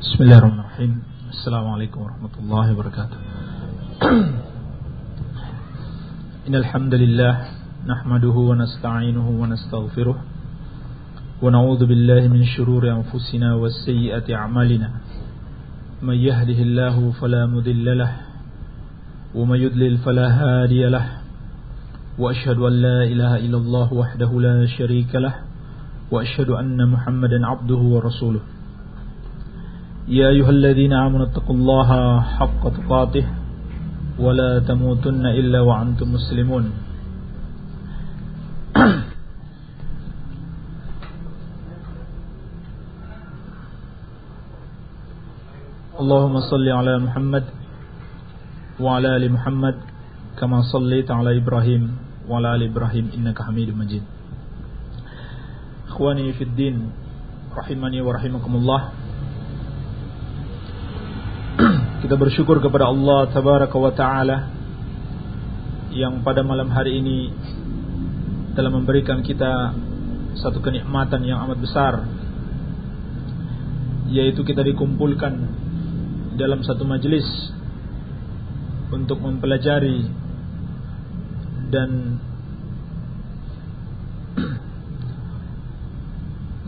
بسم الله الرحمن الرحيم السلام عليكم ورحمة الله وبركاته إن الحمد لله نحمده ونستعينه ونستغفره ونعوذ بالله من شرور أنفسنا والسيئة أعمالنا من يهده الله فلا مذل له ومن يضلل فلا هادي له وأشهد أن لا إله إلا الله وحده لا شريك له وأشهد أن محمدا عبده ورسوله يا أيها الذين آمنوا اتقوا الله حق تقاته ولا تموتن إلا وأنتم مسلمون. اللهم صل على محمد وعلى آل محمد كما صليت على إبراهيم وعلى آل إبراهيم إنك حميد مجيد. إخواني في الدين رحمني ورحمكم الله. Kita bersyukur kepada Allah Tabaraka wa Ta'ala Yang pada malam hari ini Telah memberikan kita Satu kenikmatan yang amat besar Yaitu kita dikumpulkan Dalam satu majelis Untuk mempelajari Dan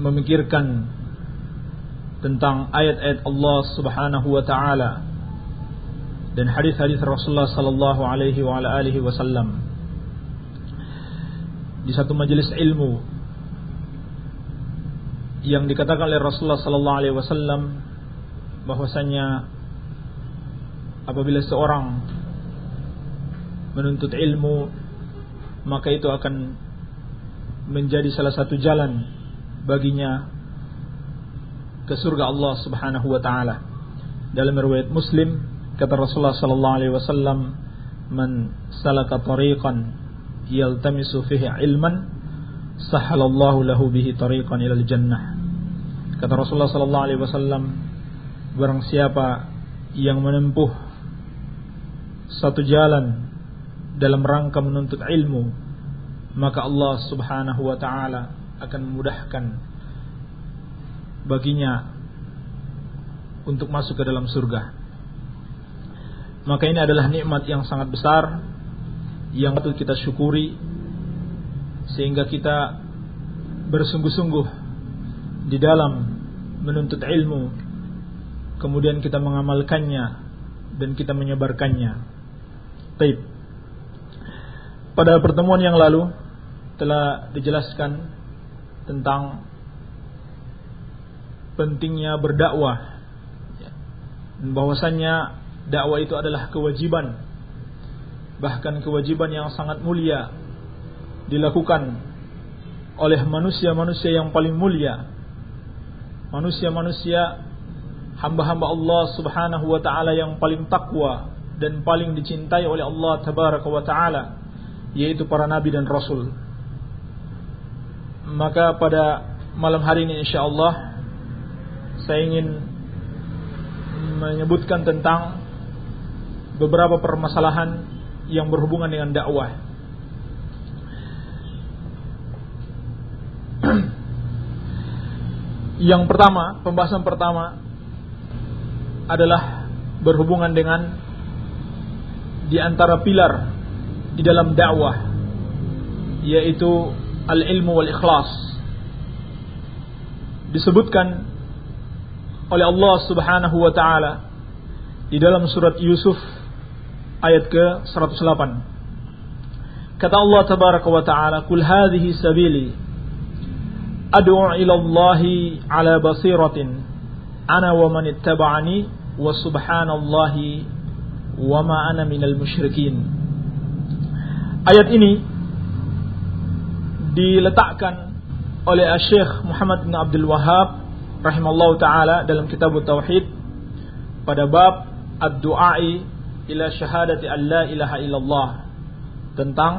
Memikirkan Tentang ayat-ayat Allah subhanahu wa ta'ala dan hadis-hadis Rasulullah sallallahu alaihi wa ala alihi wasallam. Di satu majelis ilmu yang dikatakan oleh Rasulullah sallallahu alaihi wasallam bahwasanya apabila seorang menuntut ilmu maka itu akan menjadi salah satu jalan baginya ke surga Allah Subhanahu wa taala. Dalam riwayat Muslim Kata Rasulullah sallallahu alaihi wasallam, "Man salaka tariqan yaltamisu fihi ilman, sahalallahu lahu bihi tariqan ilal jannah." Kata Rasulullah sallallahu alaihi wasallam, barang siapa yang menempuh satu jalan dalam rangka menuntut ilmu, maka Allah Subhanahu wa taala akan memudahkan baginya untuk masuk ke dalam surga maka ini adalah nikmat yang sangat besar yang patut kita syukuri sehingga kita bersungguh-sungguh di dalam menuntut ilmu kemudian kita mengamalkannya dan kita menyebarkannya. Taib. Pada pertemuan yang lalu telah dijelaskan tentang pentingnya berdakwah dan bahwasannya dakwah itu adalah kewajiban. Bahkan kewajiban yang sangat mulia dilakukan oleh manusia-manusia yang paling mulia. Manusia-manusia hamba-hamba Allah Subhanahu wa taala yang paling takwa dan paling dicintai oleh Allah tabaraka wa taala yaitu para nabi dan rasul. Maka pada malam hari ini insyaallah saya ingin menyebutkan tentang beberapa permasalahan yang berhubungan dengan dakwah. yang pertama, pembahasan pertama adalah berhubungan dengan di antara pilar di dalam dakwah yaitu al-ilmu wal ikhlas. Disebutkan oleh Allah Subhanahu wa taala di dalam surat Yusuf ayat ke-108. Kata Allah tabaraka wa taala, "Qul hadhihi sabili ad'u ila Allah ala basiratin ana wa man ittaba'ani wa subhanallahi wa ma ana minal musyrikin." Ayat ini diletakkan oleh Syekh Muhammad bin Abdul Wahab rahimallahu taala dalam kitab Tauhid pada bab ad-du'ai ila syahadati an la ilaha illallah. Tentang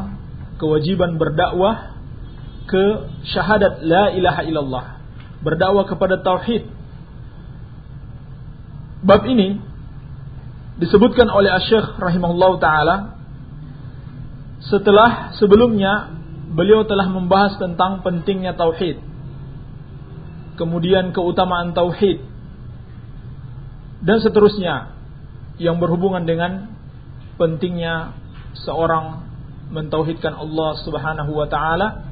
kewajiban berdakwah ke syahadat la ilaha illallah. Berdakwah kepada tauhid. Bab ini disebutkan oleh Asy-Syaikh rahimahullahu taala setelah sebelumnya beliau telah membahas tentang pentingnya tauhid. Kemudian keutamaan tauhid. Dan seterusnya yang berhubungan dengan pentingnya seorang mentauhidkan Allah Subhanahu wa taala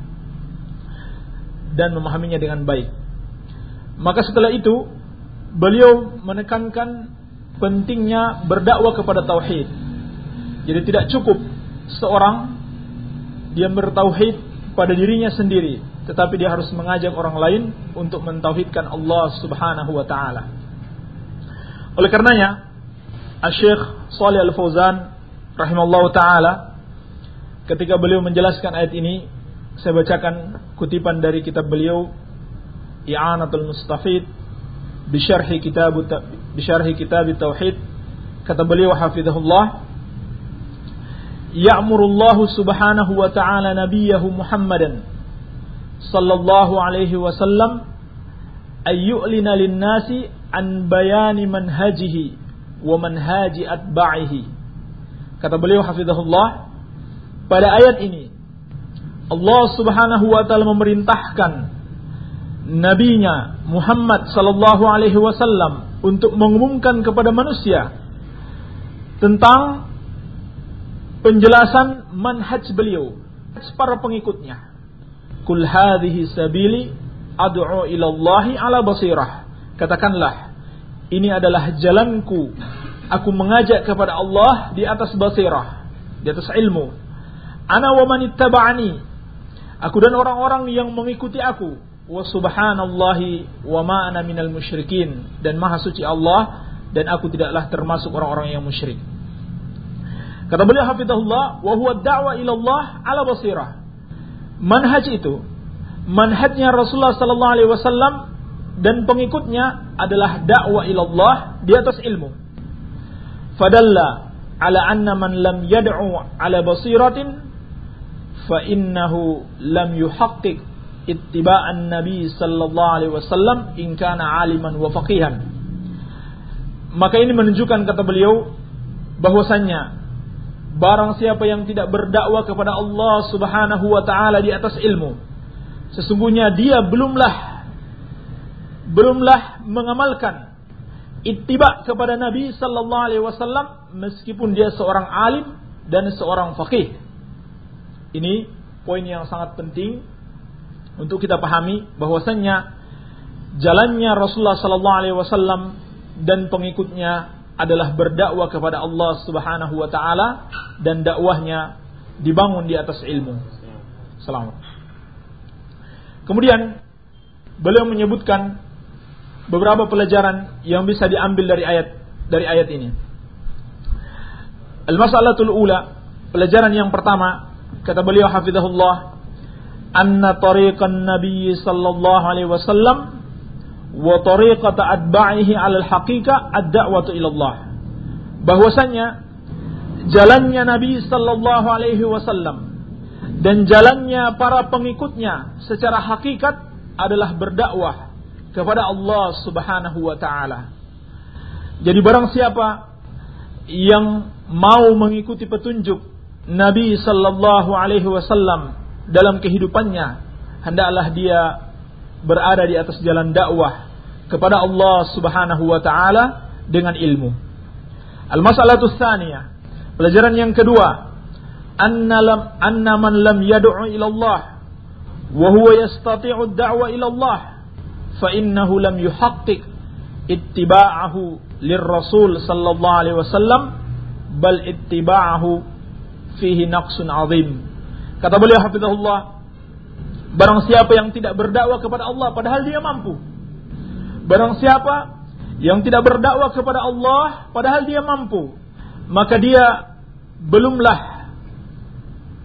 dan memahaminya dengan baik. Maka setelah itu beliau menekankan pentingnya berdakwah kepada tauhid. Jadi tidak cukup seorang dia bertauhid pada dirinya sendiri, tetapi dia harus mengajak orang lain untuk mentauhidkan Allah Subhanahu wa taala. Oleh karenanya, Asy-Syaikh Shalih Al-Fauzan rahimallahu taala ketika beliau menjelaskan ayat ini, saya bacakan kutipan dari kitab beliau I'anatul Mustafid bisyarhi kitab bisyarhi kitab tauhid. Kata beliau hafizahullah ya'murullahu subhanahu wa ta'ala nabiyahu Muhammadan sallallahu alaihi wasallam ayyu'lina lin-nasi an bayani manhajihi wa manhaji atba'ihi kata beliau hafizahullah pada ayat ini Allah Subhanahu wa taala memerintahkan nabinya Muhammad sallallahu alaihi wasallam untuk mengumumkan kepada manusia tentang penjelasan manhaj beliau para pengikutnya. Kul hadhihi sabili ad'u ila Allah ala basirah. Katakanlah, ini adalah jalanku. Aku mengajak kepada Allah di atas basirah, di atas ilmu. Ana wa man. Aku dan orang-orang yang mengikuti aku. Wa subhanallahi wa ma ana minal musyrikin. Dan maha suci Allah dan aku tidaklah termasuk orang-orang yang musyrik. Kata beliau hafizahullah, wa huwa da'wa ila Allah ala basirah. Manhaj itu, manhajnya Rasulullah sallallahu alaihi wasallam dan pengikutnya adalah dakwah ila Allah di atas ilmu. Fadalla ala anna man lam yad'u ala basiratin fa innahu lam yuhaqqiq ittiba'an nabi sallallahu alaihi wasallam in kana aliman wa faqihan. Maka ini menunjukkan kata beliau bahwasannya Barang siapa yang tidak berdakwah kepada Allah Subhanahu wa taala di atas ilmu, sesungguhnya dia belumlah belumlah mengamalkan ittiba kepada Nabi sallallahu alaihi wasallam meskipun dia seorang alim dan seorang faqih. Ini poin yang sangat penting untuk kita pahami bahwasannya jalannya Rasulullah sallallahu alaihi wasallam dan pengikutnya adalah berdakwah kepada Allah Subhanahu wa taala dan dakwahnya dibangun di atas ilmu. Selamat. Kemudian beliau menyebutkan beberapa pelajaran yang bisa diambil dari ayat dari ayat ini. Al-mas'alatul ula, pelajaran yang pertama, kata beliau hafizahullah, anna tariqan nabiy sallallahu alaihi wasallam wa tariqata atba'ihi 'ala al-haqiqah ad-da'watu ila Allah. Bahwasanya jalannya Nabi sallallahu alaihi wasallam dan jalannya para pengikutnya secara hakikat adalah berdakwah kepada Allah Subhanahu wa taala. Jadi barang siapa yang mau mengikuti petunjuk Nabi sallallahu alaihi wasallam dalam kehidupannya, hendaklah dia berada di atas jalan dakwah kepada Allah Subhanahu wa taala dengan ilmu. Al-mas'alatu tsaniyah. Pelajaran yang kedua, anna lam anna man lam yad'u ila Allah wa huwa yastati'u ad-da'wa ila Allah fa innahu lam yuhaqqiq ittiba'ahu lirrasul sallallahu alaihi wasallam bal ittiba'ahu fihi naqsun 'azim. Kata beliau hafizahullah, Barang siapa yang tidak berdakwah kepada Allah padahal dia mampu. Barang siapa yang tidak berdakwah kepada Allah padahal dia mampu, maka dia belumlah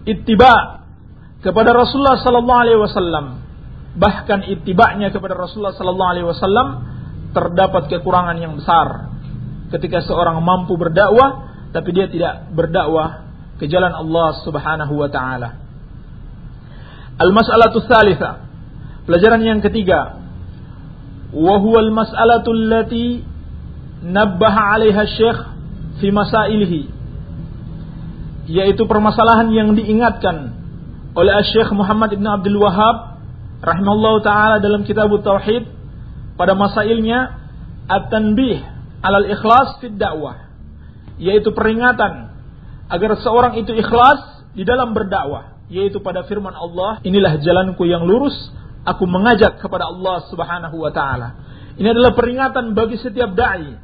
ittiba kepada Rasulullah sallallahu alaihi wasallam. Bahkan ittibanya kepada Rasulullah sallallahu alaihi wasallam terdapat kekurangan yang besar. Ketika seorang mampu berdakwah tapi dia tidak berdakwah ke jalan Allah Subhanahu wa taala. Al-mas'alatu tsalitsa. Pelajaran yang ketiga. Wa huwa al-mas'alatu allati nabbaha 'alaiha Syekh fi masailihi. Yaitu permasalahan yang diingatkan oleh Syekh Muhammad Ibn Abdul Wahab rahimahullah taala dalam kitab Tauhid. Pada masailnya at-tanbih alal ikhlas fid dakwah, yaitu peringatan agar seorang itu ikhlas di dalam berdakwah, yaitu pada firman Allah, inilah jalanku yang lurus, aku mengajak kepada Allah Subhanahu wa taala. Ini adalah peringatan bagi setiap dai.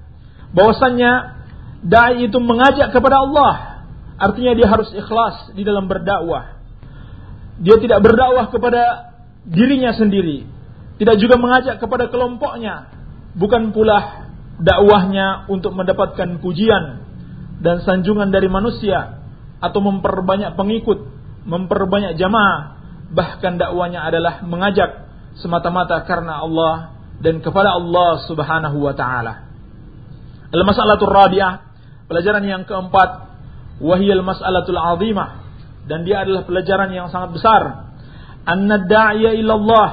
Bahwasannya dai itu mengajak kepada Allah, artinya dia harus ikhlas di dalam berdakwah. Dia tidak berdakwah kepada dirinya sendiri, tidak juga mengajak kepada kelompoknya, bukan pula dakwahnya untuk mendapatkan pujian dan sanjungan dari manusia atau memperbanyak pengikut, memperbanyak jamaah, bahkan dakwanya adalah mengajak semata-mata karena Allah dan kepada Allah Subhanahu wa taala. Al-mas'alatul rabi'ah, pelajaran yang keempat, wahiyal mas'alatul 'azimah dan dia adalah pelajaran yang sangat besar. Anna da'iya ila Allah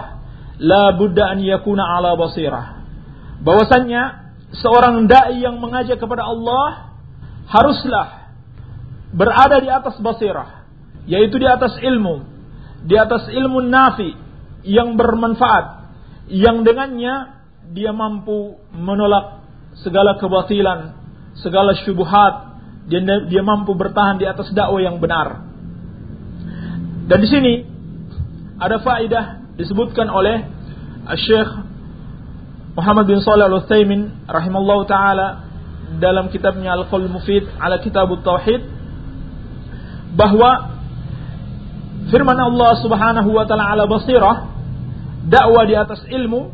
la budda an yakuna ala basirah. Bahwasannya seorang dai yang mengajak kepada Allah haruslah berada di atas basirah, yaitu di atas ilmu, di atas ilmu nafi yang bermanfaat, yang dengannya dia mampu menolak segala kebatilan, segala syubhat, dia, dia mampu bertahan di atas dakwah yang benar. Dan di sini ada faidah disebutkan oleh Syekh Muhammad bin Shalih Al-Utsaimin rahimallahu taala dalam kitabnya Al-Qaul Mufid ala Kitab Tauhid bahwa firman Allah Subhanahu wa taala ala basirah dakwah di atas ilmu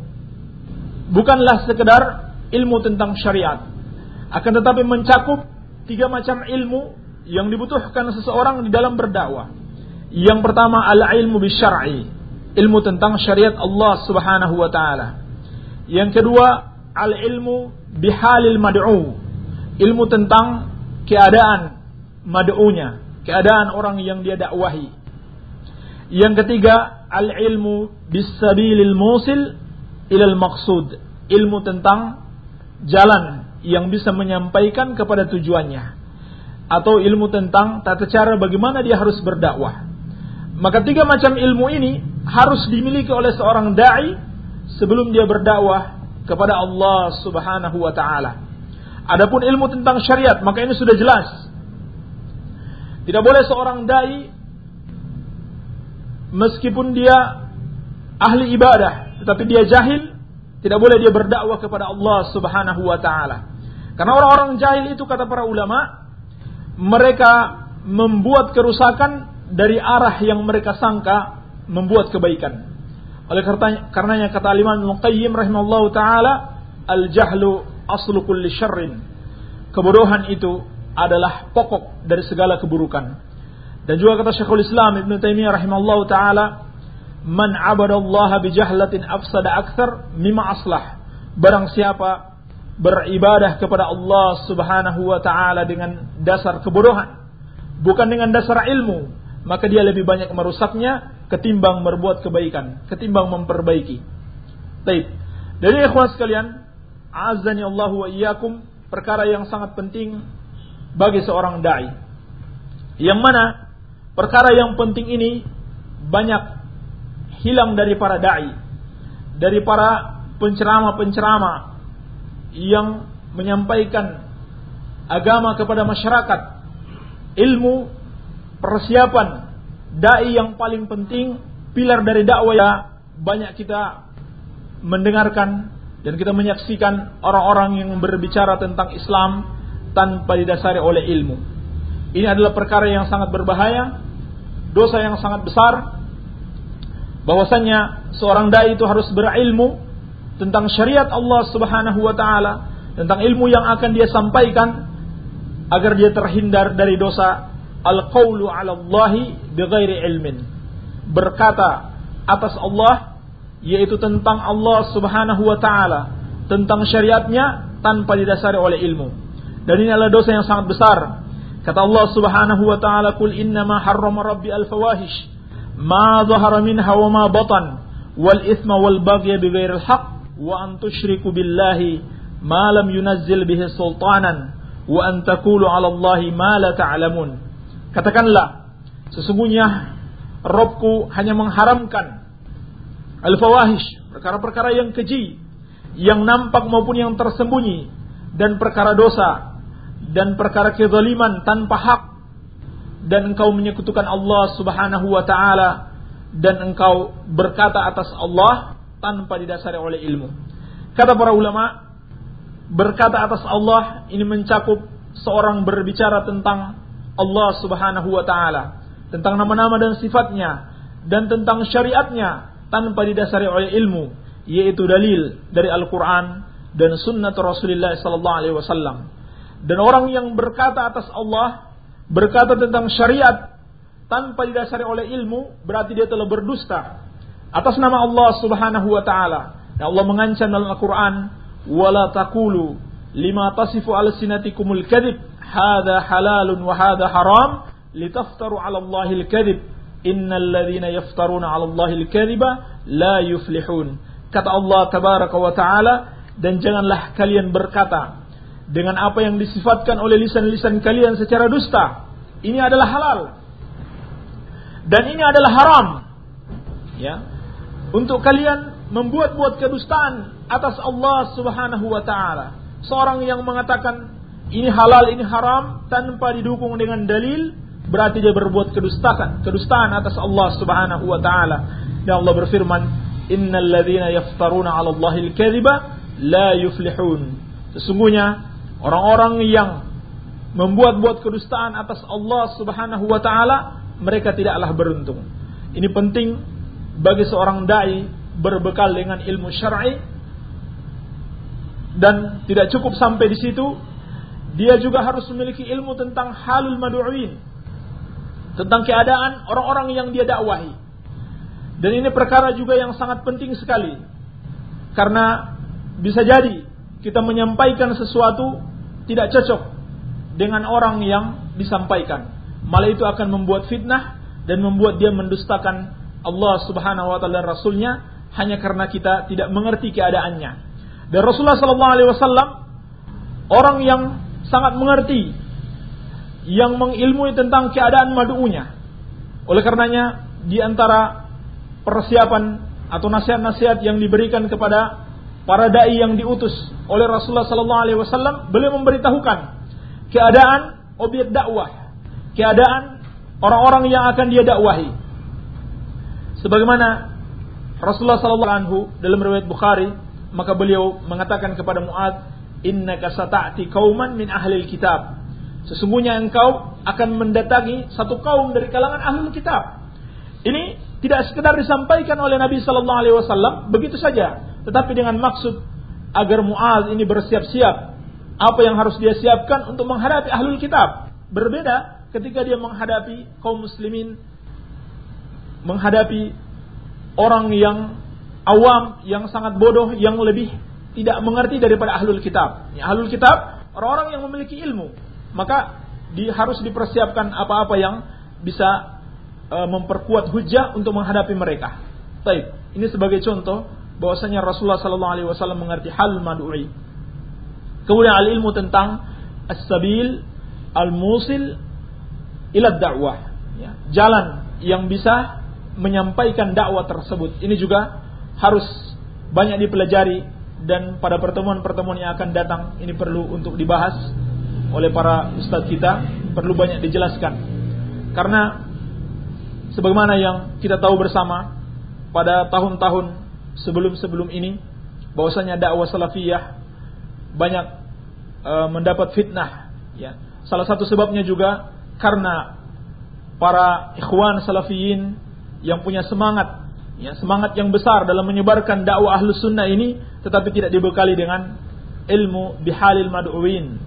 bukanlah sekedar ilmu tentang syariat akan tetapi mencakup tiga macam ilmu yang dibutuhkan seseorang di dalam berdakwah. Yang pertama al-ilmu bisyar'i, ilmu tentang syariat Allah Subhanahu wa taala. Yang kedua, al-ilmu bihalil mad'u. Ilmu tentang keadaan mad'unya, keadaan orang yang dia dakwahi. Yang ketiga, al-ilmu bisabilil musil ilal maqsud. Ilmu tentang jalan yang bisa menyampaikan kepada tujuannya. Atau ilmu tentang tata cara bagaimana dia harus berdakwah. Maka tiga macam ilmu ini harus dimiliki oleh seorang dai sebelum dia berdakwah kepada Allah Subhanahu wa taala. Adapun ilmu tentang syariat, maka ini sudah jelas. Tidak boleh seorang dai meskipun dia ahli ibadah, tetapi dia jahil, tidak boleh dia berdakwah kepada Allah Subhanahu wa taala. Karena orang-orang jahil itu kata para ulama, mereka membuat kerusakan dari arah yang mereka sangka membuat kebaikan. Oleh karenanya kata Imam Al-Qayyim rahimahullah taala, al-jahlu aslu kulli syarrin. Kebodohan itu adalah pokok dari segala keburukan. Dan juga kata Syekhul Islam Ibn Taimiyah rahimahullah taala, man abadallaha bijahlatin afsada akthar mimma aslah. Barang siapa beribadah kepada Allah Subhanahu wa taala dengan dasar kebodohan, bukan dengan dasar ilmu, maka dia lebih banyak merusaknya ketimbang berbuat kebaikan, ketimbang memperbaiki. Baik. Dari ikhwan sekalian, azani Allah wa iyyakum, perkara yang sangat penting bagi seorang dai. Yang mana perkara yang penting ini banyak hilang dari para dai, dari para penceramah-penceramah yang menyampaikan agama kepada masyarakat, ilmu persiapan dai yang paling penting pilar dari dakwah ya banyak kita mendengarkan dan kita menyaksikan orang-orang yang berbicara tentang Islam tanpa didasari oleh ilmu. Ini adalah perkara yang sangat berbahaya, dosa yang sangat besar. Bahwasanya seorang dai itu harus berilmu tentang syariat Allah Subhanahu wa taala, tentang ilmu yang akan dia sampaikan agar dia terhindar dari dosa al-qawlu 'ala Allahi bighairi ilmin. Berkata atas Allah yaitu tentang Allah Subhanahu wa taala, tentang syariatnya tanpa didasari oleh ilmu. Dan ini adalah dosa yang sangat besar. Kata Allah Subhanahu wa taala, "Qul innama harrama rabbi al-fawahish ma dhahara minha wa ma batan wal ithma wal baghya bighairi al-haq wa an tusyriku billahi ma lam yunazzil bihi sultanan wa an taqulu 'ala Allahi ma la ta'lamun." Katakanlah, sesungguhnya Robku hanya mengharamkan al-fawahish, perkara-perkara yang keji, yang nampak maupun yang tersembunyi, dan perkara dosa dan perkara kezaliman tanpa hak dan engkau menyekutukan Allah Subhanahu wa taala dan engkau berkata atas Allah tanpa didasari oleh ilmu. Kata para ulama, berkata atas Allah ini mencakup seorang berbicara tentang Allah Subhanahu wa taala, tentang nama-nama dan sifatnya dan tentang syariatnya tanpa didasari oleh ilmu, yaitu dalil dari Al-Qur'an dan sunnah Rasulullah sallallahu alaihi wasallam. Dan orang yang berkata atas Allah, berkata tentang syariat tanpa didasari oleh ilmu, berarti dia telah berdusta atas nama Allah Subhanahu wa taala. Dan Allah mengancam dalam Al-Qur'an, "Wala taqulu lima tasifu alsinatikumul kadhib, hadha halalun wa hadha haram, litaftaru 'ala Allahil kadhib. Innal ladzina yaftaruna 'ala Allahil kadhiba la yuflihun." Kata Allah tabaraka wa taala, dan janganlah kalian berkata dengan apa yang disifatkan oleh lisan-lisan kalian secara dusta. Ini adalah halal. Dan ini adalah haram. Ya. Untuk kalian membuat-buat kedustaan atas Allah Subhanahu wa taala. Seorang yang mengatakan ini halal, ini haram tanpa didukung dengan dalil, berarti dia berbuat kedustaan, kedustaan atas Allah Subhanahu wa taala. Ya Allah berfirman, "Innal ladzina yaftaruna 'ala Allahil kadhiba la yuflihun. Sesungguhnya orang-orang yang membuat-buat kedustaan atas Allah Subhanahu wa taala, mereka tidaklah beruntung. Ini penting bagi seorang dai berbekal dengan ilmu syar'i dan tidak cukup sampai di situ, dia juga harus memiliki ilmu tentang halul madu'in, tentang keadaan orang-orang yang dia dakwahi. Dan ini perkara juga yang sangat penting sekali. Karena bisa jadi kita menyampaikan sesuatu tidak cocok dengan orang yang disampaikan. Malah itu akan membuat fitnah dan membuat dia mendustakan Allah Subhanahu wa taala rasulnya hanya karena kita tidak mengerti keadaannya. Dan Rasulullah wasallam orang yang sangat mengerti yang mengilmui tentang keadaan madu'unya. Oleh karenanya di antara persiapan atau nasihat-nasihat yang diberikan kepada para dai yang diutus oleh Rasulullah sallallahu alaihi wasallam beliau memberitahukan keadaan objek dakwah, keadaan orang-orang yang akan dia dakwahi. Sebagaimana Rasulullah sallallahu alaihi dalam riwayat Bukhari, maka beliau mengatakan kepada Muad, "Innaka sata'ti kauman min ahli kitab." Sesungguhnya engkau akan mendatangi satu kaum dari kalangan ahli kitab. Ini tidak sekedar disampaikan oleh Nabi Sallallahu Alaihi Wasallam begitu saja, tetapi dengan maksud agar Muaz ini bersiap-siap apa yang harus dia siapkan untuk menghadapi ahlul kitab. Berbeda ketika dia menghadapi kaum muslimin, menghadapi orang yang awam, yang sangat bodoh, yang lebih tidak mengerti daripada ahlul kitab. Ya, ahlul kitab orang-orang yang memiliki ilmu, maka di, harus dipersiapkan apa-apa yang bisa e, memperkuat hujah untuk menghadapi mereka. Baik, ini sebagai contoh bahwasanya Rasulullah sallallahu alaihi wasallam mengerti hal mad'ui. Kemudian al ilmu tentang as-sabil al-musil ila dakwah, ya, jalan yang bisa menyampaikan dakwah tersebut. Ini juga harus banyak dipelajari dan pada pertemuan-pertemuan yang akan datang ini perlu untuk dibahas oleh para ustadz kita, perlu banyak dijelaskan. Karena sebagaimana yang kita tahu bersama pada tahun-tahun sebelum-sebelum ini bahwasanya dakwah salafiyah banyak e, mendapat fitnah ya. Salah satu sebabnya juga karena para ikhwan salafiyin yang punya semangat ya, semangat yang besar dalam menyebarkan dakwah ahlus sunnah ini tetapi tidak dibekali dengan ilmu bihalil mad'uin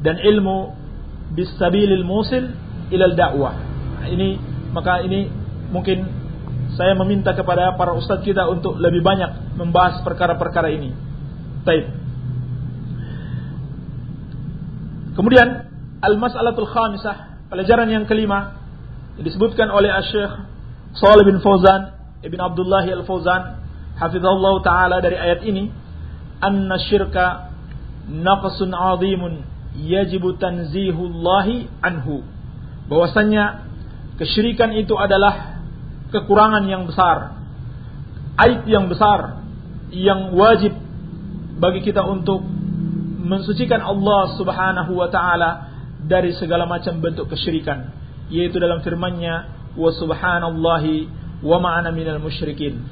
dan ilmu bisabilil musil ilal dakwah. Ini maka ini mungkin saya meminta kepada para ustadz kita untuk lebih banyak membahas perkara-perkara ini. Taib. Kemudian al-mas'alatul khamisah, pelajaran yang kelima disebutkan oleh Syekh Shalih bin Fauzan Ibn Abdullah Al-Fauzan hafizahullah taala dari ayat ini anna syirka naqsun 'azimun yajibu tanzihullahi anhu. Bahwasanya kesyirikan itu adalah kekurangan yang besar, aib yang besar yang wajib bagi kita untuk mensucikan Allah Subhanahu wa taala dari segala macam bentuk kesyirikan yaitu dalam firman-Nya wa subhanallahi wa ma'ana minal musyrikin.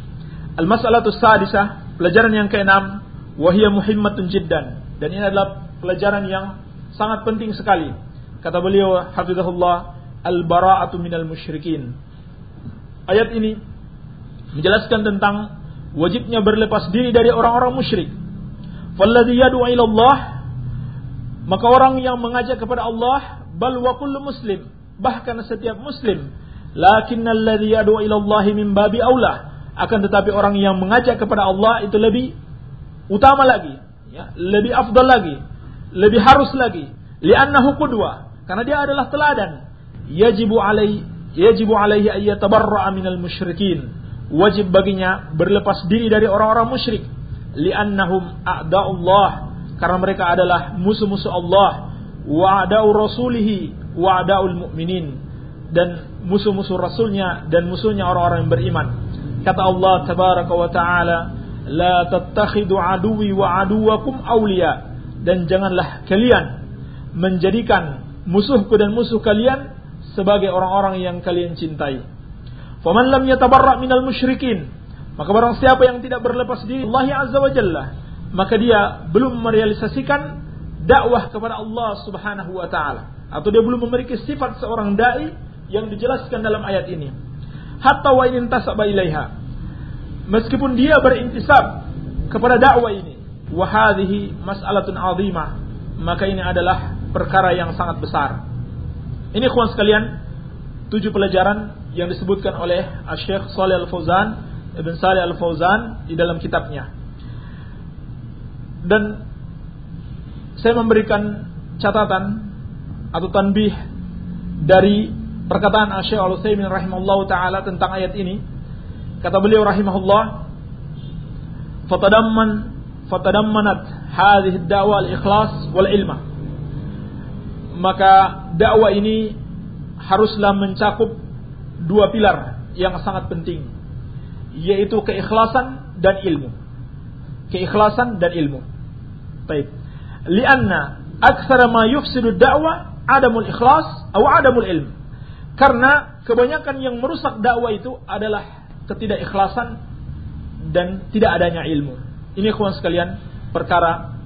Al-mas'alatu sadisah, pelajaran yang keenam, wahia muhimmatun jiddan. Dan ini adalah pelajaran yang sangat penting sekali. Kata beliau, hafizahullah, al-bara'atu minal musyrikin. Ayat ini menjelaskan tentang wajibnya berlepas diri dari orang-orang musyrik. Falladhi yad'u ila Allah maka orang yang mengajak kepada Allah bal wa kullu muslim bahkan setiap muslim lakinnal ladzi yad'u ila min babi aula akan tetapi orang yang mengajak kepada Allah itu lebih utama lagi. Ya lebih afdal lagi. Lebih harus lagi. Li'annahu qudwa. Karena dia adalah teladan. Yajibu alai yajibu alaihi ay yatabarra'a minal musyrikin. Wajib baginya berlepas diri dari orang-orang musyrik. Li'annahum a'da'ullah karena mereka adalah musuh-musuh Allah. Wa a'da'u rasulihi wa a'da'ul mu'minin dan musuh-musuh rasulnya dan musuhnya orang-orang yang beriman. Kata Allah tabaraka wa taala la tattakhidu aduwi wa aduwakum awliya. Dan janganlah kalian menjadikan musuhku dan musuh kalian sebagai orang-orang yang kalian cintai. Faman lam yatabarra minal musyrikin maka barang siapa yang tidak berlepas diri Allah Azza wa Jalla maka dia belum merealisasikan dakwah kepada Allah Subhanahu wa taala. Atau dia belum memiliki sifat seorang dai yang dijelaskan dalam ayat ini. Hatta wa in ilaiha. Meskipun dia berintisab kepada dakwah ini wa hadhihi mas'alatun maka ini adalah perkara yang sangat besar. Ini kawan sekalian tujuh pelajaran yang disebutkan oleh Syekh Shalih Al-Fauzan Ibn Salih Al-Fauzan di dalam kitabnya. Dan saya memberikan catatan atau tanbih dari perkataan Syekh Al-Utsaimin rahimallahu taala tentang ayat ini Kata beliau rahimahullah, fatadamman fatadammanat hadhihi ad-da'wa al-ikhlas wal ilma. Maka dakwah ini haruslah mencakup dua pilar yang sangat penting, yaitu keikhlasan dan ilmu. Keikhlasan dan ilmu. Baik. Lianna aktsara ma yufsidu dakwah adamul ikhlas atau adamul ilm. Karena kebanyakan yang merusak dakwah itu adalah ketidakikhlasan dan tidak adanya ilmu. Ini kawan sekalian perkara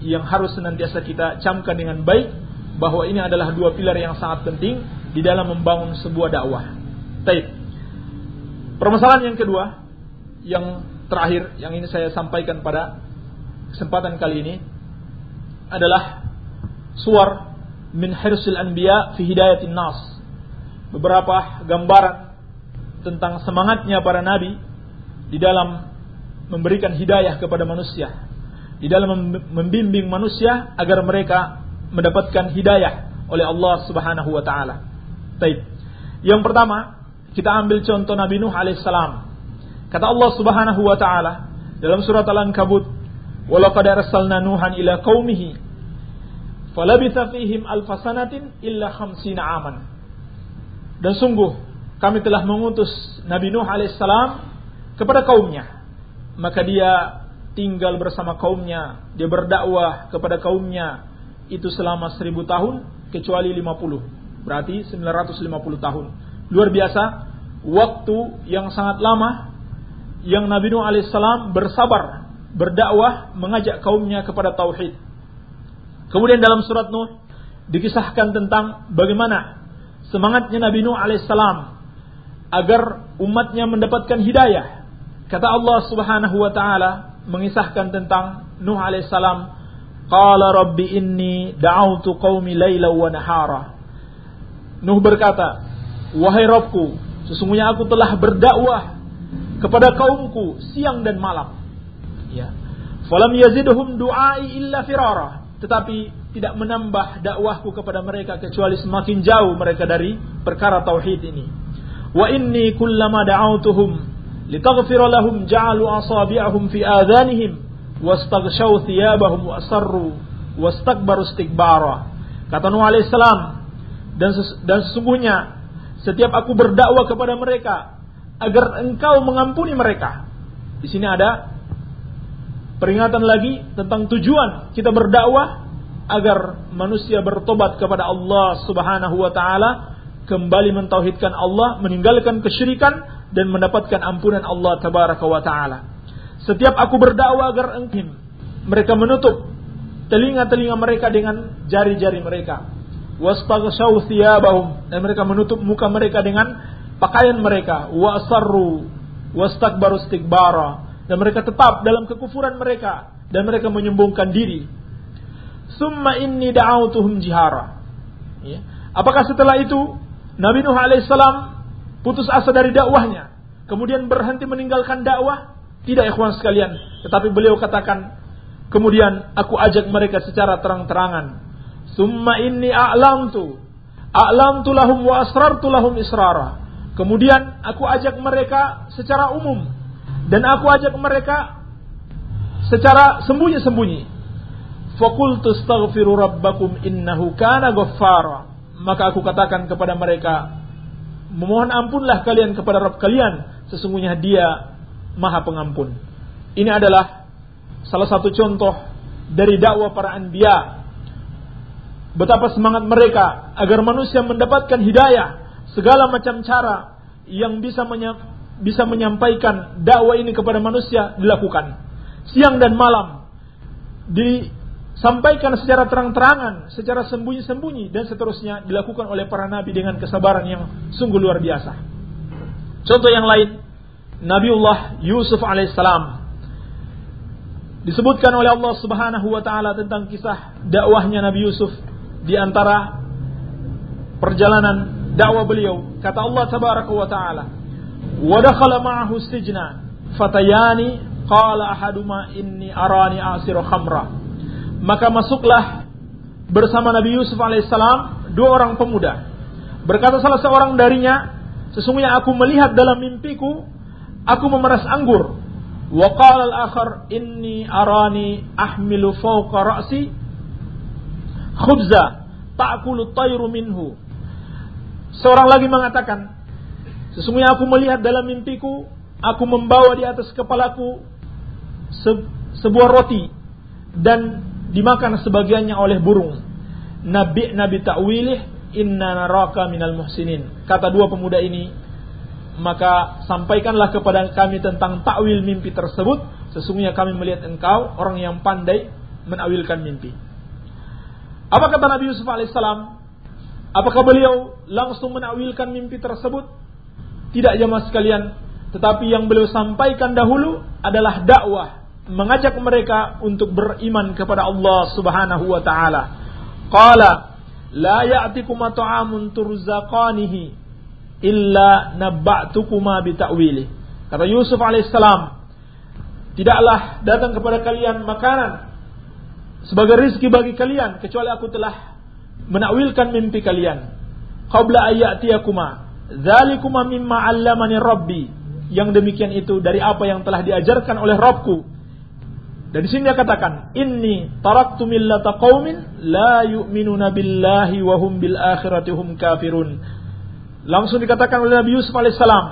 yang harus senantiasa kita camkan dengan baik bahwa ini adalah dua pilar yang sangat penting di dalam membangun sebuah dakwah. Taib. Permasalahan yang kedua yang terakhir yang ini saya sampaikan pada kesempatan kali ini adalah suar min hirsil anbiya fi hidayatin nas. Beberapa gambaran tentang semangatnya para nabi di dalam memberikan hidayah kepada manusia, di dalam membimbing manusia agar mereka mendapatkan hidayah oleh Allah Subhanahu wa taala. Yang pertama, kita ambil contoh Nabi Nuh alaihissalam. Kata Allah Subhanahu wa taala dalam surat Al-Ankabut, "Wa laqad arsalna Nuhan ila qaumihi falabitha fihim alfasanatin illa khamsina aman." Dan sungguh kami telah mengutus Nabi Nuh alaihissalam kepada kaumnya. Maka dia tinggal bersama kaumnya, dia berdakwah kepada kaumnya itu selama seribu tahun kecuali 50. Berarti 950 tahun. Luar biasa, waktu yang sangat lama yang Nabi Nuh alaihissalam bersabar, berdakwah, mengajak kaumnya kepada tauhid. Kemudian dalam surat Nuh dikisahkan tentang bagaimana semangatnya Nabi Nuh alaihissalam agar umatnya mendapatkan hidayah. Kata Allah Subhanahu wa taala mengisahkan tentang Nuh alaihissalam, "Qala rabbi inni da'awtu qaumi laila wa nahara." Nuh berkata, "Wahai Rabbku, sesungguhnya aku telah berdakwah kepada kaumku siang dan malam." Ya. Falam yazidhum du'ai illa firara. Tetapi tidak menambah dakwahku kepada mereka kecuali semakin jauh mereka dari perkara tauhid ini. Wa inni kullama da'awtuhum litaghfira lahum ja'alu asabi'ahum fi adhanihim wastaghshaw thiyabahum wa asarru wastakbaru istikbara. Kata Nuh alaihissalam dan dan sesungguhnya setiap aku berdakwah kepada mereka agar engkau mengampuni mereka. Di sini ada peringatan lagi tentang tujuan kita berdakwah agar manusia bertobat kepada Allah Subhanahu wa taala, kembali mentauhidkan Allah, meninggalkan kesyirikan dan mendapatkan ampunan Allah tabaraka wa taala. Setiap aku berdakwah agar engkim, mereka menutup telinga-telinga mereka dengan jari-jari mereka. Wastaghshaw thiyabahum dan mereka menutup muka mereka dengan pakaian mereka. Wa asarru wastakbaru istikbara dan mereka tetap dalam kekufuran mereka dan mereka menyembungkan diri Summa inni da'autuhum jihara. Ya. Apakah setelah itu Nabi Nuh alaihissalam putus asa dari dakwahnya, kemudian berhenti meninggalkan dakwah? Tidak ikhwan sekalian, tetapi beliau katakan, kemudian aku ajak mereka secara terang-terangan. Summa inni a'lamtu a'lamtu lahum wa asrartu lahum israra. Kemudian aku ajak mereka secara umum dan aku ajak mereka secara sembunyi-sembunyi. Fakultu astaghfiru rabbakum innahu kana ghaffara. Maka aku katakan kepada mereka, memohon ampunlah kalian kepada Rabb kalian, sesungguhnya Dia Maha Pengampun. Ini adalah salah satu contoh dari dakwah para anbiya. Betapa semangat mereka agar manusia mendapatkan hidayah, segala macam cara yang bisa bisa menyampaikan dakwah ini kepada manusia dilakukan. Siang dan malam di sampaikan secara terang-terangan, secara sembunyi-sembunyi dan seterusnya dilakukan oleh para nabi dengan kesabaran yang sungguh luar biasa. Contoh yang lain, Nabiullah Yusuf alaihissalam disebutkan oleh Allah Subhanahu wa taala tentang kisah dakwahnya Nabi Yusuf di antara perjalanan dakwah beliau. Kata Allah tabaraka wa taala, "Wa dakhala ma'ahu sijna fatayani qala ahaduma inni arani asiru khamra." Maka masuklah bersama Nabi Yusuf alaihissalam dua orang pemuda. Berkata salah seorang darinya, sesungguhnya aku melihat dalam mimpiku aku memeras anggur. Wa qala al-akhar inni arani ahmilu fawqa ra'si khubza ta'kulu tayru minhu. Seorang lagi mengatakan, sesungguhnya aku melihat dalam mimpiku aku membawa di atas kepalaku se sebuah roti dan dimakan sebagiannya oleh burung. Nabi Nabi ta'wilih inna naraka minal muhsinin. Kata dua pemuda ini, maka sampaikanlah kepada kami tentang takwil mimpi tersebut. Sesungguhnya kami melihat engkau orang yang pandai menawilkan mimpi. Apa kata Nabi Yusuf alaihissalam? Apakah beliau langsung menawilkan mimpi tersebut? Tidak jamaah sekalian, tetapi yang beliau sampaikan dahulu adalah dakwah mengajak mereka untuk beriman kepada Allah Subhanahu wa taala. Qala la ya'tikuma ta'amun turzaqanihi illa nabba'tukuma bita'wili. Kata Yusuf alaihissalam, tidaklah datang kepada kalian makanan sebagai rizki bagi kalian kecuali aku telah menakwilkan mimpi kalian. Qabla ayyatiyakuma dzalikuma mimma 'allamani rabbi. Yang demikian itu dari apa yang telah diajarkan oleh Rabbku dan di sini dia katakan, "Inni taraktu millata qaumin la yu'minuna billahi wa hum bil akhirati hum kafirun." Langsung dikatakan oleh Nabi Yusuf alaihissalam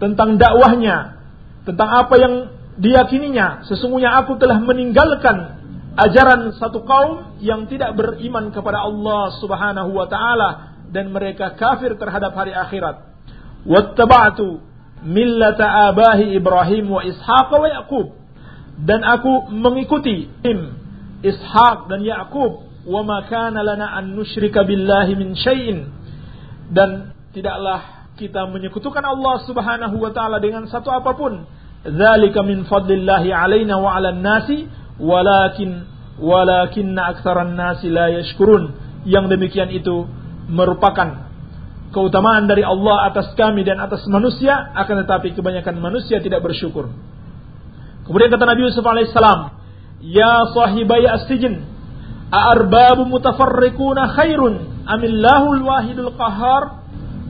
tentang dakwahnya, tentang apa yang diyakininya. Sesungguhnya aku telah meninggalkan ajaran satu kaum yang tidak beriman kepada Allah Subhanahu wa taala dan mereka kafir terhadap hari akhirat. Wattaba'tu millata abahi Ibrahim wa Ishaq wa Yaqub dan aku mengikuti Im, Ishak dan Yakub wa ma kana lana an nusyrika billahi min syai'in. Dan tidaklah kita menyekutukan Allah Subhanahu wa taala dengan satu apa pun. Dzalika min fadlillahi alaina wa 'alan nasi. Walakin walakinna aktsaran nasi la yashkurun. Yang demikian itu merupakan keutamaan dari Allah atas kami dan atas manusia. Akan tetapi kebanyakan manusia tidak bersyukur Kemudian kata Nabi Yusuf alaihissalam, Ya sahibai as-sijin, A'arbabu mutafarriquna khairun amillahul wahidul qahar.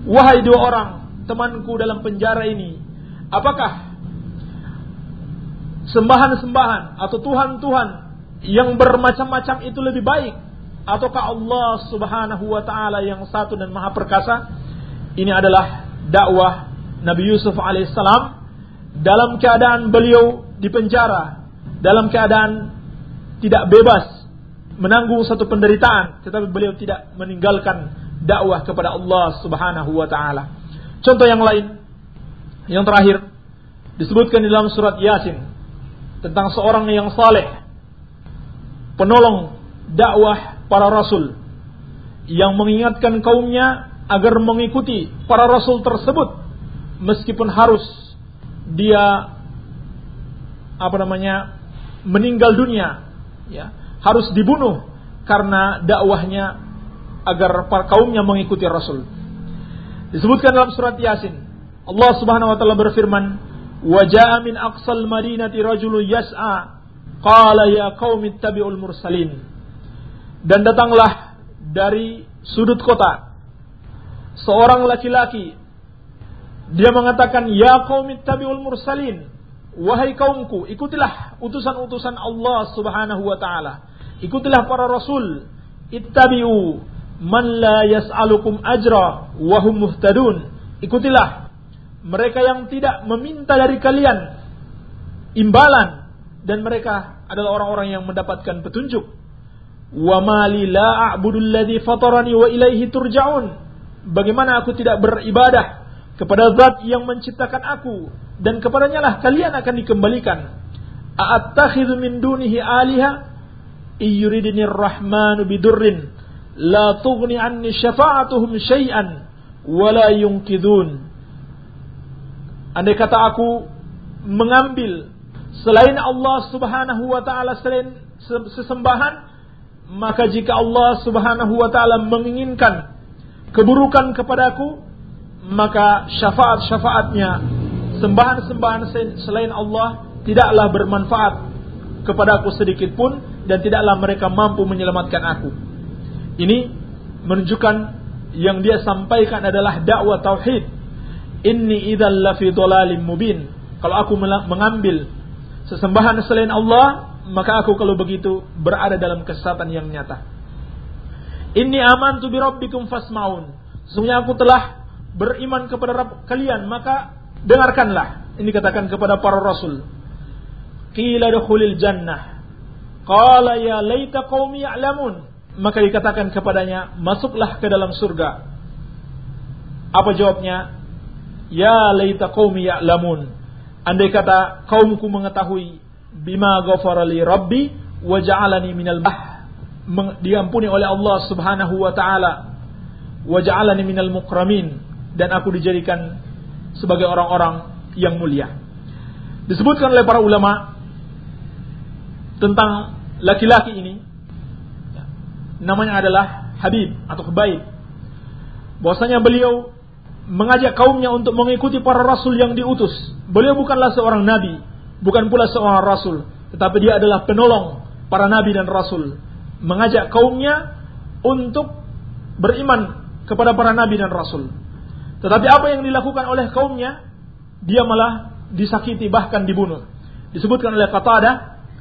Wahai dua orang, temanku dalam penjara ini, apakah sembahan-sembahan atau Tuhan-Tuhan yang bermacam-macam itu lebih baik ataukah Allah Subhanahu wa taala yang satu dan maha perkasa? Ini adalah dakwah Nabi Yusuf alaihissalam dalam keadaan beliau di penjara dalam keadaan tidak bebas menanggung satu penderitaan, tetapi beliau tidak meninggalkan dakwah kepada Allah Subhanahu wa taala. Contoh yang lain, yang terakhir disebutkan di dalam surat Yasin tentang seorang yang saleh, penolong dakwah para rasul yang mengingatkan kaumnya agar mengikuti para rasul tersebut meskipun harus dia apa namanya meninggal dunia ya harus dibunuh karena dakwahnya agar para kaumnya mengikuti rasul. Disebutkan dalam surat yasin Allah Subhanahu wa taala berfirman wa jaa min aqsal madinati rajulun yas'a. Qala ya qaumi ittabi'ul mursalin. Dan datanglah dari sudut kota seorang laki-laki dia mengatakan ya kaum ittabi'ul mursalin. Wahai kaumku ikutilah utusan-utusan Allah Subhanahu wa taala. Ikutilah para rasul. Ittabi'u man la yas'alukum ajra wa hum muhtadun. Ikutilah mereka yang tidak meminta dari kalian imbalan dan mereka adalah orang-orang yang mendapatkan petunjuk. Wa mali la a'budu alladhi fatarani wa ilaihi turja'un. Bagaimana aku tidak beribadah kepada zat yang menciptakan aku dan kepadanya lah kalian akan dikembalikan. A'attakhidhu min dunihi aliha? Iyuridini rahmanu bidurrin. La tughni anni syafa'atuhum syai'an wa la yunqidun. Andai kata aku mengambil selain Allah Subhanahu wa taala selain sesembahan maka jika Allah Subhanahu wa taala menginginkan keburukan kepadaku maka syafaat-syafaatnya sembahan-sembahan selain Allah tidaklah bermanfaat kepadaku sedikit pun dan tidaklah mereka mampu menyelamatkan aku. Ini menunjukkan yang dia sampaikan adalah dakwah tauhid. Inni idzal lafi dhalalim mubin. Kalau aku mengambil sesembahan selain Allah, maka aku kalau begitu berada dalam kesesatan yang nyata. Ini aman tu bi rabbikum fasmaun. Sesungguhnya aku telah beriman kepada Rabb kalian, maka dengarkanlah. Ini katakan kepada para rasul. Qila dukhulil jannah. Qala ya laita qaumi ya'lamun. Maka dikatakan kepadanya, masuklah ke dalam surga. Apa jawabnya? Ya laita qaumi ya'lamun. Andai kata kaumku mengetahui bima ghafara li rabbi wa ja'alani minal bah diampuni oleh Allah Subhanahu wa taala wa ja'alani minal mukramin dan aku dijadikan sebagai orang-orang yang mulia. Disebutkan oleh para ulama tentang laki-laki ini namanya adalah Habib atau Khabaib. Bahwasanya beliau mengajak kaumnya untuk mengikuti para rasul yang diutus. Beliau bukanlah seorang nabi, bukan pula seorang rasul, tetapi dia adalah penolong para nabi dan rasul, mengajak kaumnya untuk beriman kepada para nabi dan rasul. Tetapi apa yang dilakukan oleh kaumnya, dia malah disakiti bahkan dibunuh. Disebutkan oleh Qatadah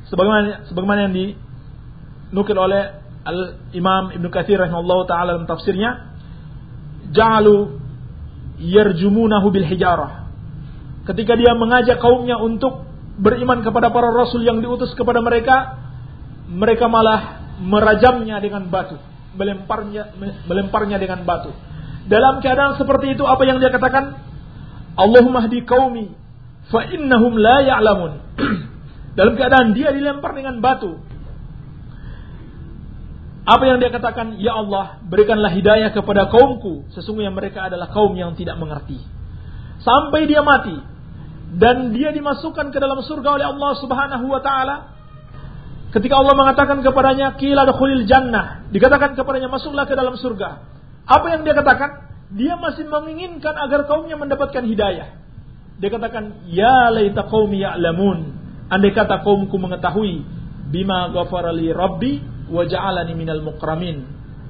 sebagaimana sebagaimana yang dinukil oleh Al Imam Ibnu Katsir rahimahullah taala dalam tafsirnya, ja'alu yarjumunahu bil hijarah. Ketika dia mengajak kaumnya untuk beriman kepada para rasul yang diutus kepada mereka, mereka malah merajamnya dengan batu, melemparnya melemparnya dengan batu. Dalam keadaan seperti itu apa yang dia katakan? Allahumma hdi qaumi fa innahum la ya'lamun. Dalam keadaan dia dilempar dengan batu. Apa yang dia katakan? Ya Allah, berikanlah hidayah kepada kaumku. Sesungguhnya mereka adalah kaum yang tidak mengerti. Sampai dia mati, dan dia dimasukkan ke dalam surga oleh Allah Subhanahu wa taala. Ketika Allah mengatakan kepadanya, "Qila dukhulil jannah." Dikatakan kepadanya, "Masuklah ke dalam surga." Apa yang dia katakan? Dia masih menginginkan agar kaumnya mendapatkan hidayah. Dia katakan, "Ya laita qaumi ya'lamun." Andai kata kaumku mengetahui bima ghafara li rabbi wa ja'alani minal mukramin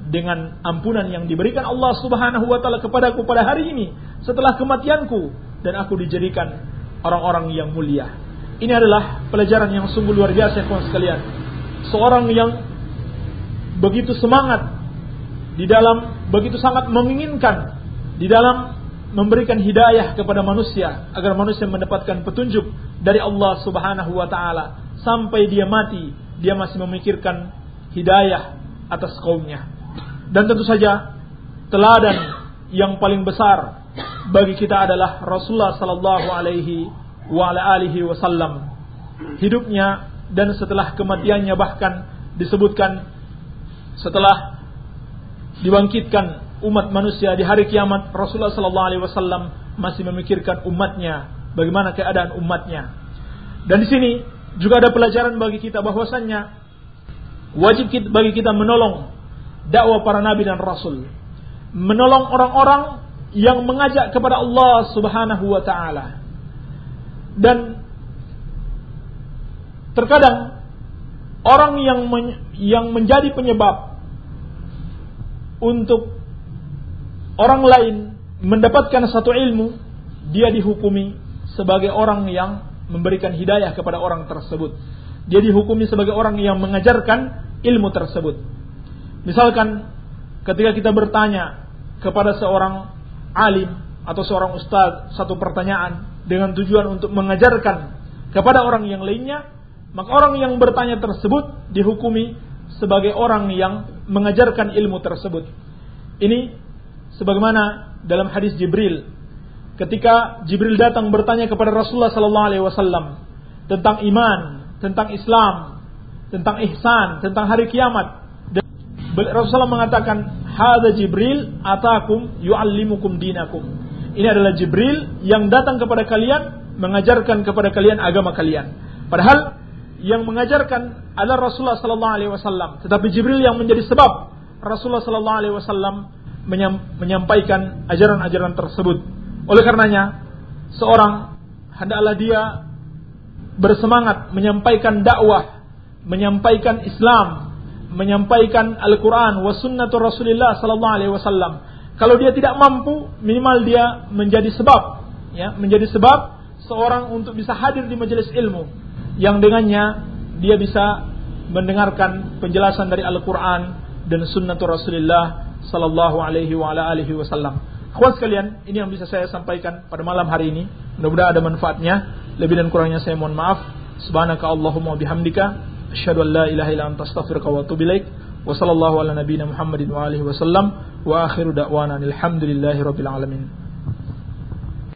dengan ampunan yang diberikan Allah Subhanahu wa taala kepadaku pada hari ini setelah kematianku dan aku dijadikan orang-orang yang mulia. Ini adalah pelajaran yang sungguh luar biasa kawan sekalian. Seorang yang begitu semangat di dalam begitu sangat menginginkan di dalam memberikan hidayah kepada manusia agar manusia mendapatkan petunjuk dari Allah Subhanahu wa taala sampai dia mati dia masih memikirkan hidayah atas kaumnya. Dan tentu saja teladan yang paling besar bagi kita adalah Rasulullah sallallahu alaihi wa ala alihi wasallam. Hidupnya dan setelah kematiannya bahkan disebutkan setelah dibangkitkan umat manusia di hari kiamat Rasulullah sallallahu alaihi wasallam masih memikirkan umatnya, bagaimana keadaan umatnya. Dan di sini juga ada pelajaran bagi kita bahwasannya wajib bagi kita menolong dakwah para nabi dan rasul. Menolong orang-orang yang mengajak kepada Allah Subhanahu wa taala. Dan terkadang orang yang men, yang menjadi penyebab untuk orang lain mendapatkan satu ilmu, dia dihukumi sebagai orang yang memberikan hidayah kepada orang tersebut. Dia dihukumi sebagai orang yang mengajarkan ilmu tersebut. Misalkan ketika kita bertanya kepada seorang alim atau seorang ustaz satu pertanyaan dengan tujuan untuk mengajarkan kepada orang yang lainnya, maka orang yang bertanya tersebut dihukumi sebagai orang yang mengajarkan ilmu tersebut. Ini sebagaimana dalam hadis Jibril ketika Jibril datang bertanya kepada Rasulullah sallallahu alaihi wasallam tentang iman, tentang Islam, tentang ihsan, tentang hari kiamat. Rasulullah mengatakan, "Hadza Jibril atakum yuallimukum dinakum." Ini adalah Jibril yang datang kepada kalian mengajarkan kepada kalian agama kalian. Padahal yang mengajarkan adalah Rasulullah sallallahu alaihi wasallam, tetapi Jibril yang menjadi sebab Rasulullah sallallahu alaihi wasallam menyampaikan ajaran-ajaran tersebut. Oleh karenanya, seorang hendaklah dia bersemangat menyampaikan dakwah, menyampaikan Islam, menyampaikan Al-Quran, wa Rasulullah sallallahu alaihi wasallam. Kalau dia tidak mampu, minimal dia menjadi sebab, ya, menjadi sebab seorang untuk bisa hadir di majelis ilmu yang dengannya dia bisa mendengarkan penjelasan dari Al-Quran dan sunnatu Rasulullah sallallahu alaihi wasallam. Kawan sekalian, ini yang bisa saya sampaikan pada malam hari ini. Mudah-mudahan ada manfaatnya. Lebih dan kurangnya saya mohon maaf. Subhanaka Allahumma bihamdika asyhadu an la ilaha illa anta astaghfiruka wa atubu ilaik. Wa sallallahu ala nabiyyina Muhammadin wa alihi wasallam wa akhiru da'wana alhamdulillahi rabbil alamin.